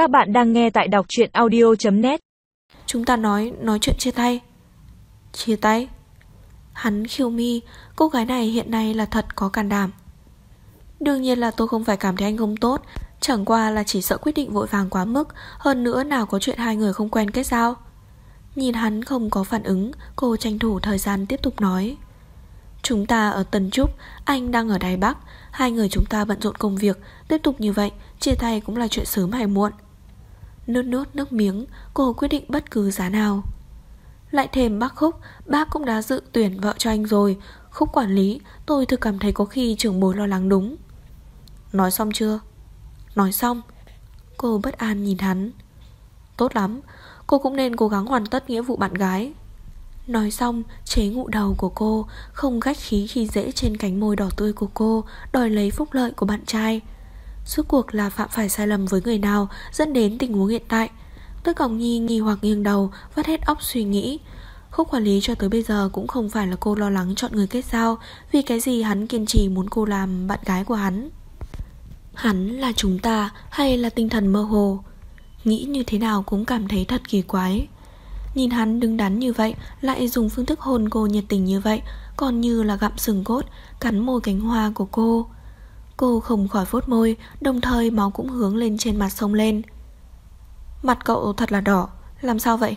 Các bạn đang nghe tại đọc chuyện audio.net Chúng ta nói, nói chuyện chia tay. Chia tay? Hắn khiêu mi, cô gái này hiện nay là thật có can đảm. Đương nhiên là tôi không phải cảm thấy anh không tốt Chẳng qua là chỉ sợ quyết định vội vàng quá mức Hơn nữa nào có chuyện hai người không quen kết giao. Nhìn hắn không có phản ứng Cô tranh thủ thời gian tiếp tục nói. Chúng ta ở Tân Trúc Anh đang ở Đài Bắc Hai người chúng ta bận rộn công việc Tiếp tục như vậy Chia tay cũng là chuyện sớm hay muộn. Nốt nốt nước miếng, Cô quyết định bất cứ giá nào. Lại thêm bác Khúc, Bác cũng đã dự tuyển vợ cho anh rồi. Khúc quản lý, Tôi thực cảm thấy có khi trưởng bố lo lắng đúng. Nói xong chưa? Nói xong. Cô bất an nhìn hắn. Tốt lắm, Cô cũng nên cố gắng hoàn tất nghĩa vụ bạn gái. Nói xong, chế ngụ đầu của cô, Không gách khí khi dễ trên cánh môi đỏ tươi của cô, Đòi lấy phúc lợi của bạn trai. Suốt cuộc là phạm phải sai lầm với người nào Dẫn đến tình huống hiện tại? Tất Cổng Nhi nghi hoặc nghiêng đầu, Vắt hết óc suy nghĩ. Khúc quản lý cho tới bây giờ cũng không phải là cô lo lắng chọn người kết giao, Vì cái gì hắn kiên trì muốn cô làm bạn gái của hắn? Hắn là chúng ta hay là tinh thần mơ hồ? Nghĩ như thế nào cũng cảm thấy thật kỳ quái. Nhìn hắn đứng đắn như vậy, Lại dùng phương thức hôn cô nhiệt tình như vậy, Còn như là gặm sừng cốt, Cắn môi cánh hoa của cô. Cô không khỏi phốt môi Đồng thời máu cũng hướng lên trên mặt sông lên. Mặt cậu thật là đỏ Làm sao vậy?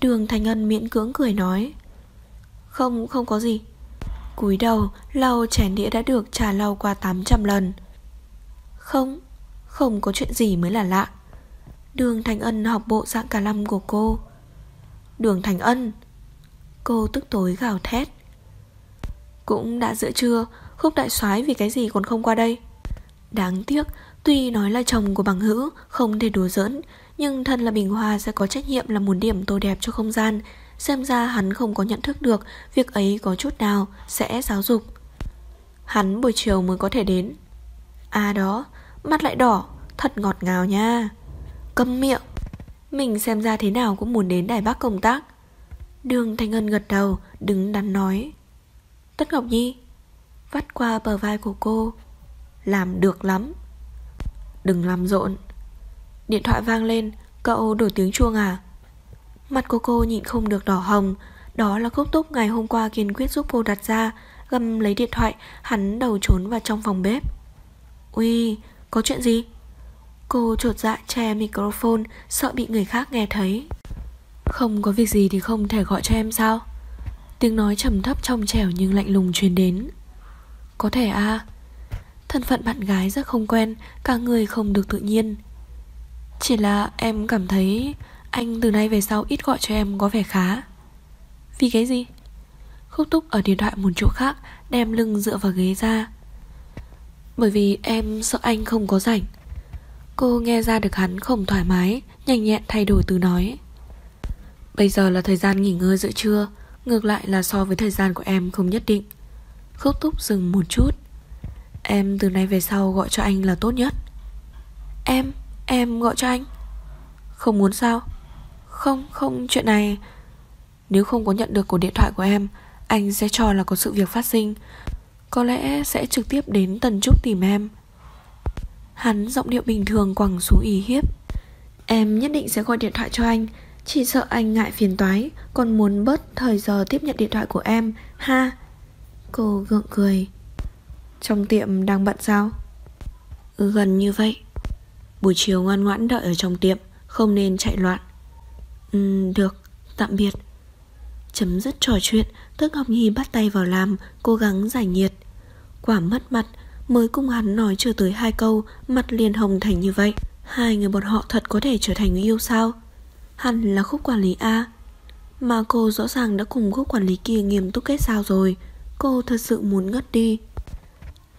Đường Thành Ân miễn cưỡng cười nói. Không, không có gì. Cúi đầu, lau chén đĩa đã được trà lau qua 800 lần. Không, không có chuyện gì mới là lạ. Đường Thành Ân học bộ dạng cả lâm của cô. Đường Thành Ân! Cô tức tối gào thét. Cũng đã giữa trưa Khúc đại soái vì cái gì còn không qua đây? Đáng tiếc, Tuy nói là chồng của bằng hữu Không thể đùa giỡn, Nhưng thân là Bình Hoa sẽ có trách nhiệm là muốn điểm tô đẹp cho không gian. Xem ra hắn không có nhận thức được Việc ấy có chút nào Sẽ giáo dục. Hắn buổi chiều mới có thể đến. À đó, Mắt lại đỏ, Thật ngọt ngào nha. Câm miệng. Mình xem ra thế nào cũng muốn đến Đài Bắc công tác. Đường Thanh Ngân gật đầu, Đứng đắn nói. Tất Ngọc Nhi Vắt qua bờ vai của cô. Làm được lắm. Đừng làm rộn. Điện thoại vang lên Cậu đổi tiếng chuông à? Mặt của cô nhịn không được đỏ hồng. Đó là khúc túc ngày hôm qua kiên quyết giúp cô đặt ra. Gầm lấy điện thoại Hắn đầu trốn vào trong phòng bếp. Ui, có chuyện gì? Cô chột dạ che microphone Sợ bị người khác nghe thấy. Không có việc gì thì không thể gọi cho em sao? Tiếng nói trầm thấp trong trẻo nhưng lạnh lùng truyền đến. Có thể à? Thân phận bạn gái rất không quen, Cả người không được tự nhiên. Chỉ là em cảm thấy Anh từ nay về sau ít gọi cho em có vẻ khá. Vì cái gì? Khúc túc ở điện thoại một chỗ khác, Đem lưng dựa vào ghế ra. Bởi vì em sợ anh không có rảnh. Cô nghe ra được hắn không thoải mái, Nhanh nhẹn thay đổi từ nói. Bây giờ là thời gian nghỉ ngơi giữa trưa, Ngược lại là so với thời gian của em không nhất định. Khúc túc dừng một chút. Em từ nay về sau gọi cho anh là tốt nhất. Em, em gọi cho anh. Không muốn sao? Không, không, chuyện này. Nếu không có nhận được cuộc điện thoại của em Anh sẽ cho là có sự việc phát sinh. Có lẽ sẽ trực tiếp đến Tần Trúc tìm em. Hắn giọng điệu bình thường quẳng xuống ý hiếp. Em nhất định sẽ gọi điện thoại cho anh Chỉ sợ anh ngại phiền toái Còn muốn bớt thời giờ tiếp nhận điện thoại của em. Ha Cô gượng cười. Trong tiệm đang bận sao? Gần như vậy. Buổi chiều ngoan ngoãn đợi ở trong tiệm, Không nên chạy loạn. Ừ được, tạm biệt. Chấm dứt trò chuyện, Tức Ngọc Nhi bắt tay vào làm, Cố gắng giải nhiệt. Quả mất mặt, Mới cùng hắn nói chưa tới hai câu, Mặt liền hồng thành như vậy. Hai người bọn họ thật có thể trở thành người yêu sao? Hắn là khúc quản lý A. Mà cô rõ ràng đã cùng khúc quản lý kia nghiêm túc kết giao rồi. Cô thật sự muốn ngất đi.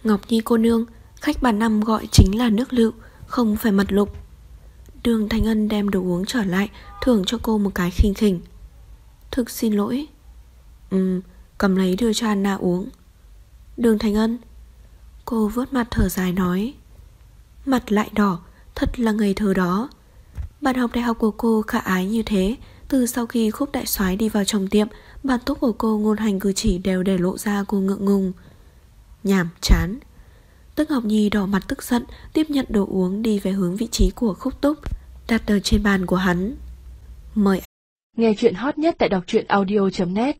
Ngọc Nhi cô nương Khách bàn năm gọi chính là nước lựu Không phải mật lục. Đường Thanh Ân đem đồ uống trở lại Thưởng cho cô một cái khinh khỉnh. Thực xin lỗi. Ừm, cầm lấy đưa cho Anna uống. Đường Thanh Ân Cô vớt mặt thở dài nói Mặt lại đỏ Thật là ngây thơ đó. Bạn học đại học của cô khả ái như thế từ sau khi khúc đại soái đi vào trong tiệm bản tốt của cô ngôn hành cử chỉ đều để lộ ra cô ngượng ngùng. Nhảm chán. Tức Ngọc Nhi đỏ mặt tức giận, Tiếp nhận đồ uống đi về hướng vị trí của khúc túc, Đặt ở trên bàn của hắn. Mời Nghe chuyện hot nhất tại đọc truyện audio.net